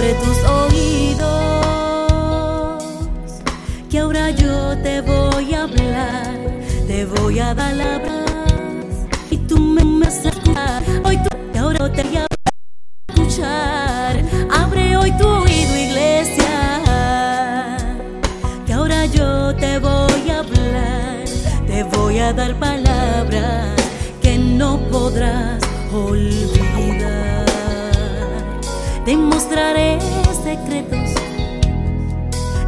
Abre tus oídos, que ahora yo te voy a hablar, te voy a dar palabras y tú me vas a. Hoy tú, que ahora te voy a escuchar. Abre hoy tu oído, iglesia, que ahora yo te voy a hablar, te voy a dar palabras que no podrás olvidar. Te mostraré secretos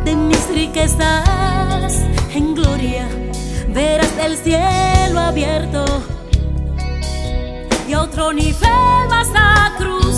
de mis riquezas en gloria. Verás el cielo abierto y otro nivel vas a cruzar.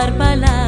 Voy a dar palabras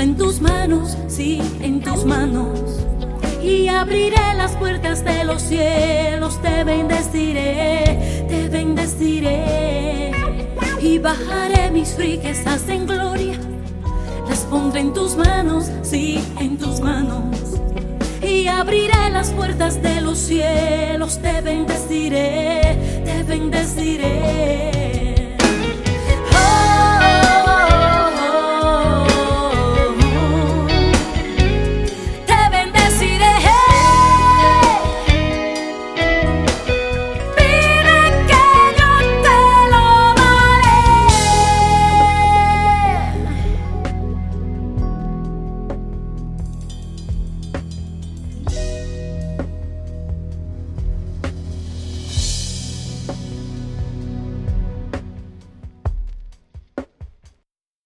Pondré en tus manos, sí, en tus manos. Y abriré las puertas de los cielos. Te bendeciré, te bendeciré. Y bajaré mis riquezas en gloria. Las pondré en tus manos, sí, en tus manos. Y abriré las puertas de los cielos, te bendeciré, te bendeciré.